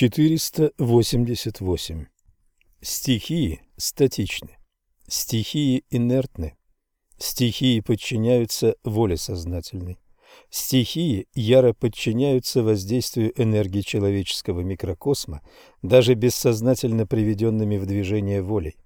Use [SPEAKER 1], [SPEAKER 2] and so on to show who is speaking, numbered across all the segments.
[SPEAKER 1] 488. Стихии статичны. Стихии инертны. Стихии подчиняются воле сознательной. Стихии яро подчиняются воздействию энергии человеческого микрокосма, даже бессознательно приведенными в движение волей.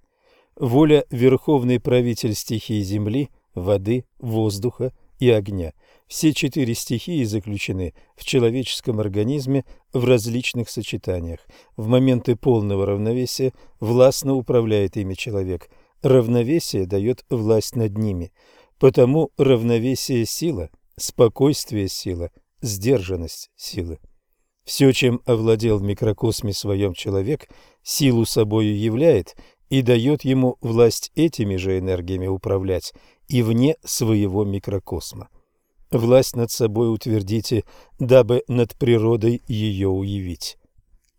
[SPEAKER 1] Воля – верховный правитель стихии земли, воды, воздуха и огня. Все четыре стихии заключены в человеческом организме в различных сочетаниях. В моменты полного равновесия властно управляет ими человек. Равновесие дает власть над ними. Потому равновесие – сила, спокойствие – сила, сдержанность – силы. Все, чем овладел в микрокосме своем человек, силу собою являет и дает ему власть этими же энергиями управлять и вне своего микрокосма. Власть над собой утвердите, дабы над природой ее уявить.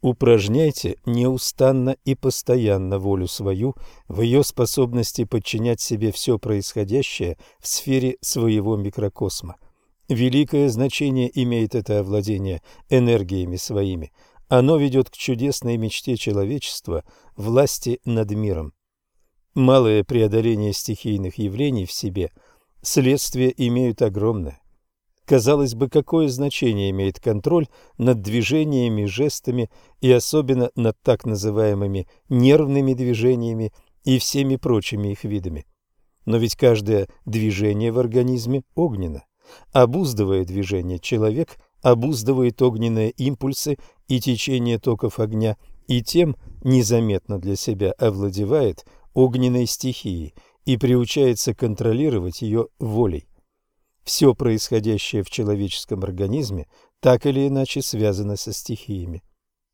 [SPEAKER 1] Упражняйте неустанно и постоянно волю свою в ее способности подчинять себе все происходящее в сфере своего микрокосма. Великое значение имеет это овладение энергиями своими. Оно ведет к чудесной мечте человечества – власти над миром. Малое преодоление стихийных явлений в себе следствия имеют огромное. Казалось бы, какое значение имеет контроль над движениями, жестами и особенно над так называемыми нервными движениями и всеми прочими их видами. Но ведь каждое движение в организме огненно. Обуздывая движение, человек обуздывает огненные импульсы и течение токов огня, и тем незаметно для себя овладевает огненной стихией и приучается контролировать ее волей. Все происходящее в человеческом организме так или иначе связано со стихиями.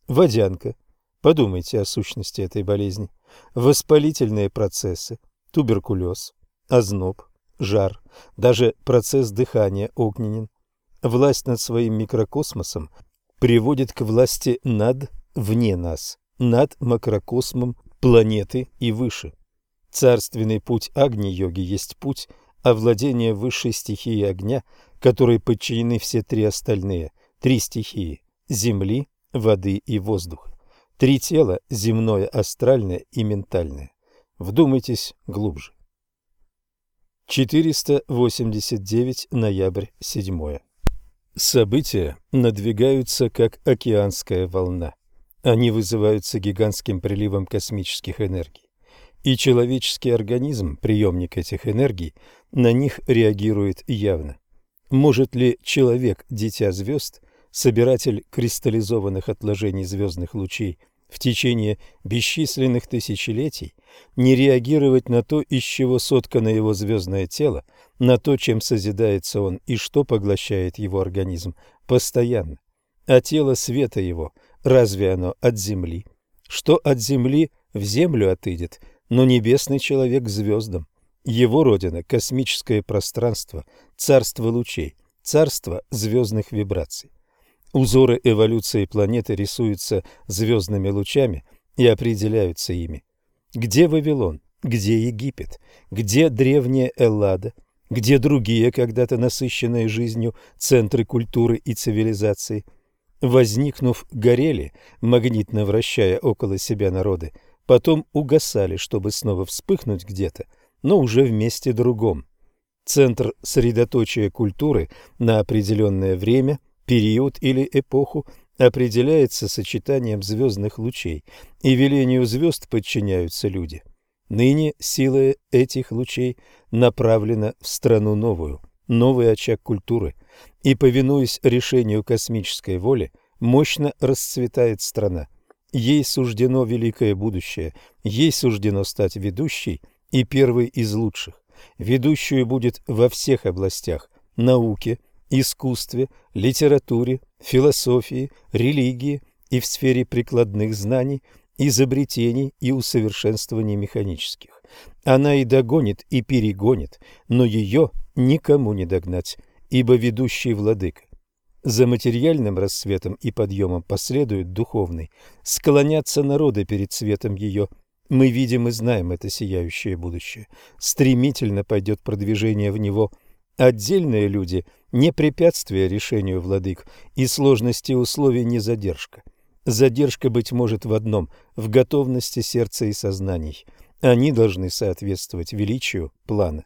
[SPEAKER 1] Водянка. Подумайте о сущности этой болезни. Воспалительные процессы, туберкулез, озноб, жар, даже процесс дыхания огненен. Власть над своим микрокосмосом приводит к власти над, вне нас, над макрокосмом планеты и выше. Царственный путь Агни-йоги есть путь овладения высшей стихией огня, которой подчинены все три остальные, три стихии – земли, воды и воздуха. Три тела – земное, астральное и ментальное. Вдумайтесь глубже. 489 ноябрь 7. События надвигаются, как океанская волна. Они вызываются гигантским приливом космических энергий. И человеческий организм, приемник этих энергий, на них реагирует явно. Может ли человек, дитя звезд, собиратель кристаллизованных отложений звездных лучей – в течение бесчисленных тысячелетий не реагировать на то, из чего соткано его звездное тело, на то, чем созидается он и что поглощает его организм постоянно. А тело света его, разве оно от земли? Что от земли в землю отыдет, но небесный человек звездам. Его родина – космическое пространство, царство лучей, царство звездных вибраций. Узоры эволюции планеты рисуются звездными лучами и определяются ими. Где Вавилон? Где Египет? Где древняя Эллада? Где другие, когда-то насыщенные жизнью, центры культуры и цивилизации? Возникнув, горели, магнитно вращая около себя народы, потом угасали, чтобы снова вспыхнуть где-то, но уже в месте другом. Центр средоточия культуры на определенное время – период или эпоху определяется сочетанием звездных лучей, и велению звезд подчиняются люди. Ныне сила этих лучей направлена в страну новую, новый очаг культуры, и, повинуясь решению космической воли, мощно расцветает страна. Ей суждено великое будущее, ей суждено стать ведущей и первой из лучших. Ведущую будет во всех областях – науке – искусстве, литературе, философии, религии и в сфере прикладных знаний, изобретений и усовершенствований механических. Она и догонит, и перегонит, но ее никому не догнать, ибо ведущий владыка. За материальным рассветом и подъемом последует духовный. Склонятся народы перед светом ее. Мы видим и знаем это сияющее будущее. Стремительно пойдет продвижение в него – Отдельные люди – не препятствие решению владык, и сложности условий не задержка. Задержка, быть может, в одном – в готовности сердца и сознаний. Они должны соответствовать величию плана.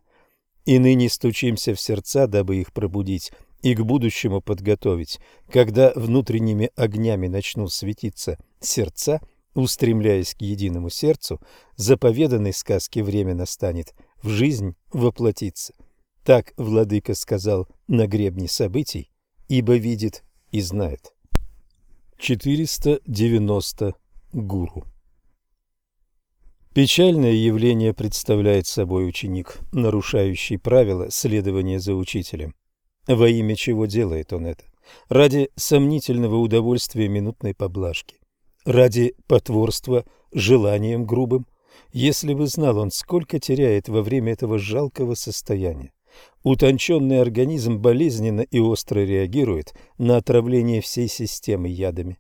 [SPEAKER 1] И ныне стучимся в сердца, дабы их пробудить и к будущему подготовить. Когда внутренними огнями начнут светиться сердца, устремляясь к единому сердцу, заповеданной сказке время настанет, в жизнь воплотиться. Так владыка сказал на гребне событий, ибо видит и знает. 490. Гуру Печальное явление представляет собой ученик, нарушающий правила следования за учителем. Во имя чего делает он это? Ради сомнительного удовольствия минутной поблажки, ради потворства желанием грубым. Если бы знал он, сколько теряет во время этого жалкого состояния. Утонченный организм болезненно и остро реагирует на отравление всей системы ядами.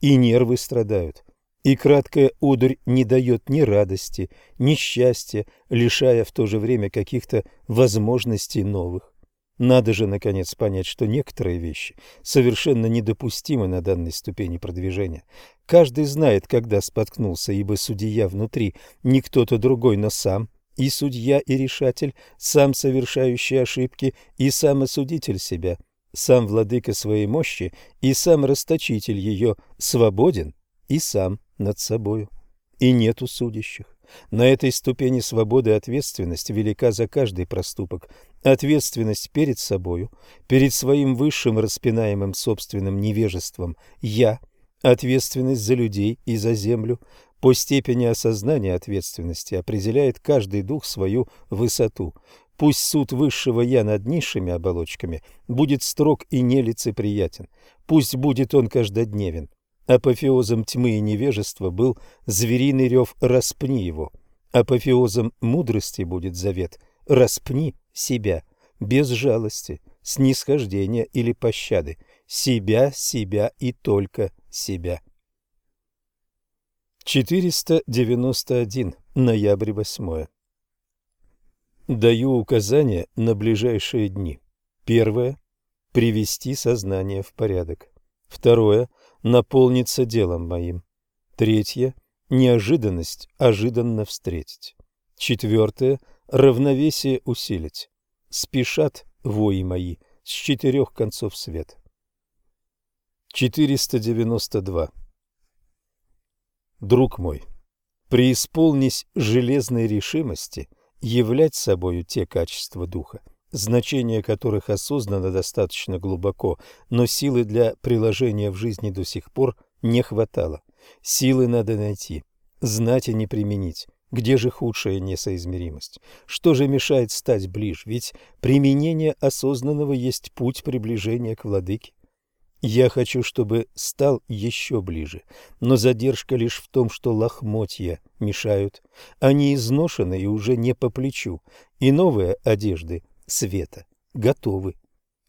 [SPEAKER 1] И нервы страдают. И краткая одурь не дает ни радости, ни счастья, лишая в то же время каких-то возможностей новых. Надо же, наконец, понять, что некоторые вещи совершенно недопустимы на данной ступени продвижения. Каждый знает, когда споткнулся, ибо судья внутри не кто-то другой, но сам – и судья, и решатель, сам совершающий ошибки, и сам осудитель себя, сам владыка своей мощи, и сам расточитель ее, свободен и сам над собою. И нету судящих. На этой ступени свободы ответственность велика за каждый проступок. Ответственность перед собою, перед своим высшим распинаемым собственным невежеством «я», ответственность за людей и за землю, по степени осознания ответственности определяет каждый дух свою высоту. Пусть суд высшего «я» над низшими оболочками будет строг и нелицеприятен. Пусть будет он каждодневен. Апофеозом тьмы и невежества был звериный рев «распни его». Апофеозом мудрости будет завет «распни себя» без жалости, снисхождения или пощады. Себя, себя и только себя. 491. Ноябрь 8. Даю указания на ближайшие дни. Первое. Привести сознание в порядок. Второе. Наполниться делом моим. Третье. Неожиданность ожиданно встретить. Четвертое. Равновесие усилить. Спешат вои мои с четырех концов света. 492. Друг мой, преисполнись железной решимости являть собою те качества духа, значение которых осознано достаточно глубоко, но силы для приложения в жизни до сих пор не хватало. Силы надо найти, знать и не применить. Где же худшая несоизмеримость? Что же мешает стать ближе? Ведь применение осознанного есть путь приближения к владыке. Я хочу, чтобы стал еще ближе, но задержка лишь в том, что лохмотья мешают. Они изношены и уже не по плечу, и новые одежды света готовы.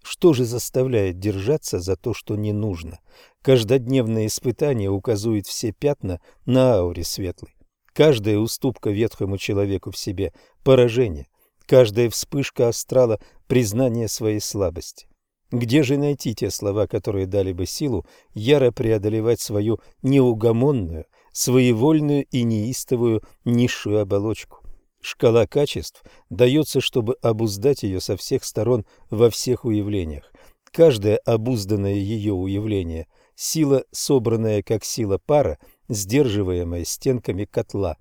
[SPEAKER 1] Что же заставляет держаться за то, что не нужно? Каждодневное испытание указывает все пятна на ауре светлой. Каждая уступка ветхому человеку в себе – поражение. Каждая вспышка астрала – признание своей слабости. Где же найти те слова, которые дали бы силу яро преодолевать свою неугомонную, своевольную и неистовую низшую оболочку? Шкала качеств дается, чтобы обуздать ее со всех сторон во всех уявлениях. Каждое обузданное ее уявление – сила, собранная как сила пара, сдерживаемая стенками котла.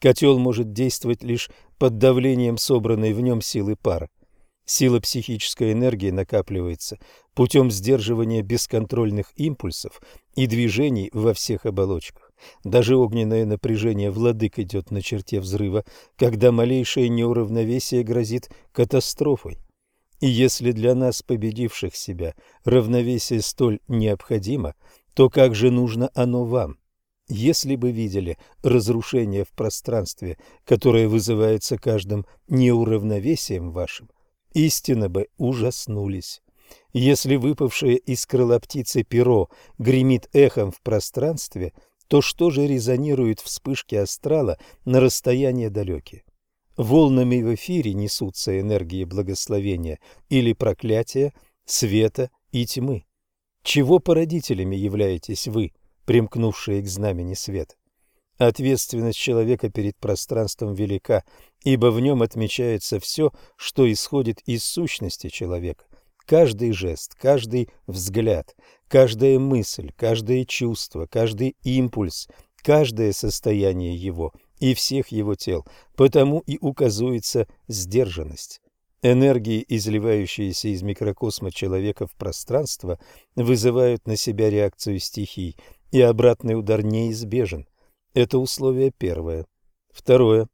[SPEAKER 1] Котел может действовать лишь под давлением собранной в нем силы пара. Сила психической энергии накапливается путем сдерживания бесконтрольных импульсов и движений во всех оболочках. Даже огненное напряжение владык идет на черте взрыва, когда малейшее неуравновесие грозит катастрофой. И если для нас, победивших себя, равновесие столь необходимо, то как же нужно оно вам? Если бы видели разрушение в пространстве, которое вызывается каждым неуравновесием вашим, истинно бы ужаснулись. Если выпавшее из крыла птицы перо гремит эхом в пространстве, то что же резонирует вспышки астрала на расстояние далекие? Волнами в эфире несутся энергии благословения или проклятия, света и тьмы. Чего породителями являетесь вы, примкнувшие к знамени света. Ответственность человека перед пространством велика, ибо в нем отмечается все, что исходит из сущности человека. Каждый жест, каждый взгляд, каждая мысль, каждое чувство, каждый импульс, каждое состояние его и всех его тел, потому и указывается сдержанность. Энергии, изливающиеся из микрокосма человека в пространство, вызывают на себя реакцию стихий, и обратный удар неизбежен. Это условие первое. Второе.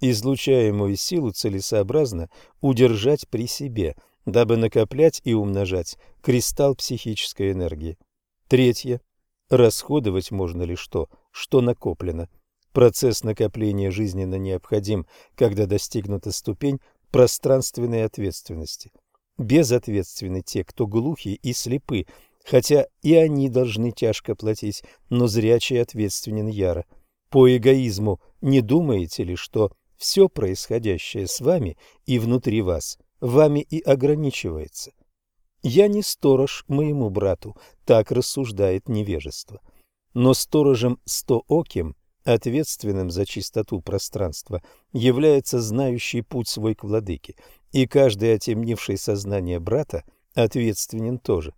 [SPEAKER 1] Излучаемую силу целесообразно удержать при себе, дабы накоплять и умножать кристалл психической энергии. Третье. Расходовать можно ли что, что накоплено. Процесс накопления жизненно необходим, когда достигнута ступень пространственной ответственности. Безответственны те, кто глухи и слепы, хотя и они должны тяжко платить, но зрячий ответственен яро. По эгоизму не думаете ли, что все происходящее с вами и внутри вас вами и ограничивается? Я не сторож моему брату, так рассуждает невежество. Но сторожем стооким Ответственным за чистоту пространства является знающий путь свой к владыке, и каждый отемнивший сознание брата ответственен тоже.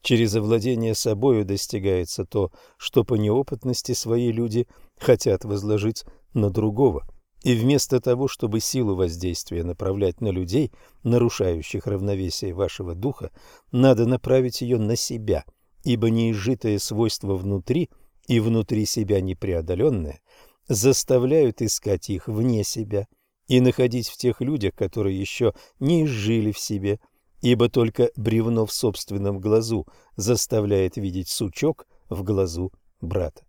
[SPEAKER 1] Через овладение собою достигается то, что по неопытности свои люди хотят возложить на другого. И вместо того, чтобы силу воздействия направлять на людей, нарушающих равновесие вашего духа, надо направить ее на себя, ибо неизжитое свойство внутри – и внутри себя непреодоленное, заставляют искать их вне себя и находить в тех людях, которые еще не изжили в себе, ибо только бревно в собственном глазу заставляет видеть сучок в глазу брата.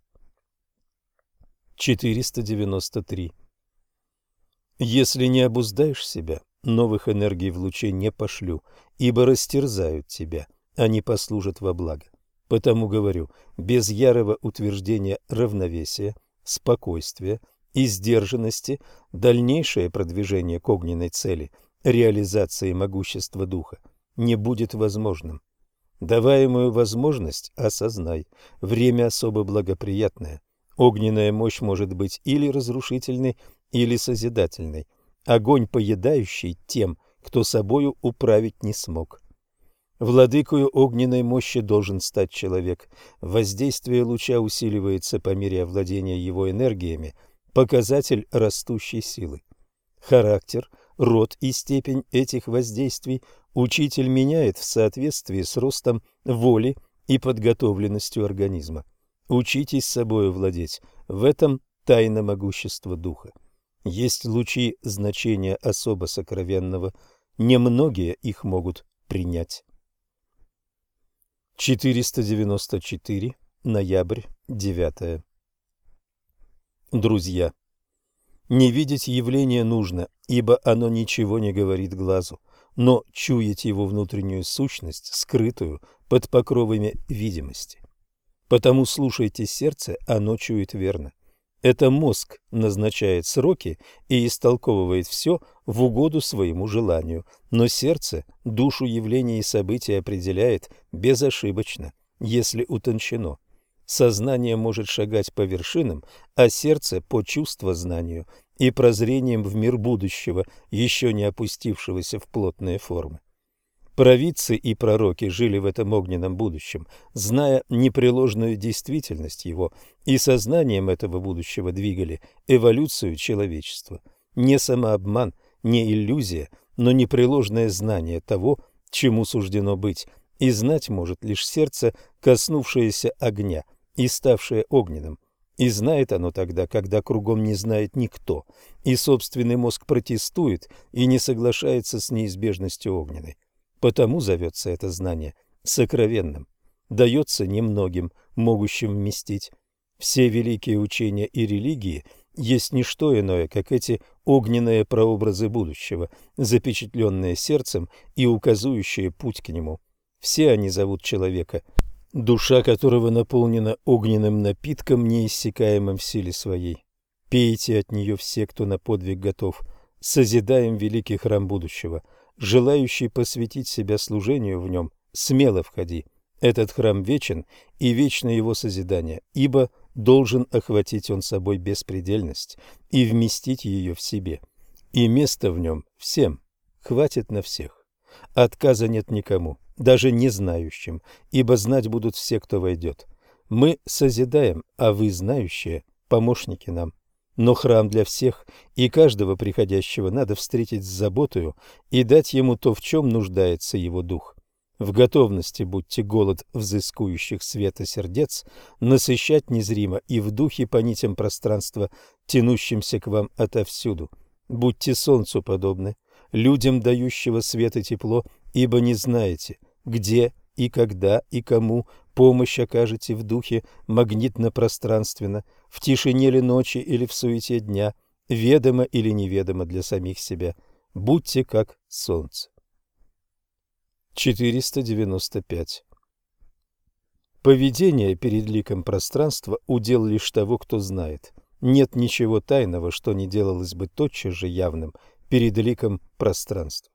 [SPEAKER 1] 493. Если не обуздаешь себя, новых энергий в луче не пошлю, ибо растерзают тебя, они послужат во благо. Потому говорю, без ярого утверждения равновесия, спокойствия и сдержанности дальнейшее продвижение к огненной цели, реализации могущества духа, не будет возможным. Даваемую возможность осознай. Время особо благоприятное. Огненная мощь может быть или разрушительной, или созидательной. Огонь поедающий тем, кто собою управить не смог. Владыкою огненной мощи должен стать человек. Воздействие луча усиливается по мере овладения его энергиями, показатель растущей силы. Характер, род и степень этих воздействий учитель меняет в соответствии с ростом воли и подготовленностью организма. Учитесь собою владеть, в этом тайна могущества духа. Есть лучи значения особо сокровенного, немногие их могут принять. 494. Ноябрь 9. Друзья, не видеть явление нужно, ибо оно ничего не говорит глазу, но чуять его внутреннюю сущность, скрытую под покровами видимости. Потому слушайте сердце, оно чует верно. Это мозг назначает сроки и истолковывает все в угоду своему желанию, но сердце душу явлений и событий определяет безошибочно, если утончено. Сознание может шагать по вершинам, а сердце по чувствознанию и прозрением в мир будущего, еще не опустившегося в плотные формы. Провидцы и пророки жили в этом огненном будущем, зная непреложную действительность его, и сознанием этого будущего двигали эволюцию человечества. Не самообман, не иллюзия, но непреложное знание того, чему суждено быть, и знать может лишь сердце, коснувшееся огня и ставшее огненным. И знает оно тогда, когда кругом не знает никто, и собственный мозг протестует и не соглашается с неизбежностью огненной. Потому зовется это знание сокровенным, дается немногим, могущим вместить. Все великие учения и религии есть не что иное, как эти огненные прообразы будущего, запечатленные сердцем и указывающие путь к нему. Все они зовут человека, душа которого наполнена огненным напитком, неиссякаемым в силе своей. Пейте от нее все, кто на подвиг готов. Созидаем великий храм будущего – Желающий посвятить себя служению в нем, смело входи. Этот храм вечен и вечно его созидание, ибо должен охватить он собой беспредельность и вместить ее в себе. И места в нем всем хватит на всех. Отказа нет никому, даже не знающим, ибо знать будут все, кто войдет. Мы созидаем, а вы, знающие, помощники нам. Но храм для всех, и каждого приходящего надо встретить с заботою и дать ему то, в чем нуждается его дух. В готовности будьте голод взыскующих света сердец, насыщать незримо и в духе по нитям пространства, тянущимся к вам отовсюду. Будьте солнцу подобны, людям дающего свет и тепло, ибо не знаете, где и когда и кому помощь окажете в духе магнитно-пространственно, в тишине ли ночи или в суете дня, ведомо или неведомо для самих себя. Будьте как солнце. 495. Поведение перед ликом пространства – удел лишь того, кто знает. Нет ничего тайного, что не делалось бы тотчас же явным перед ликом пространства.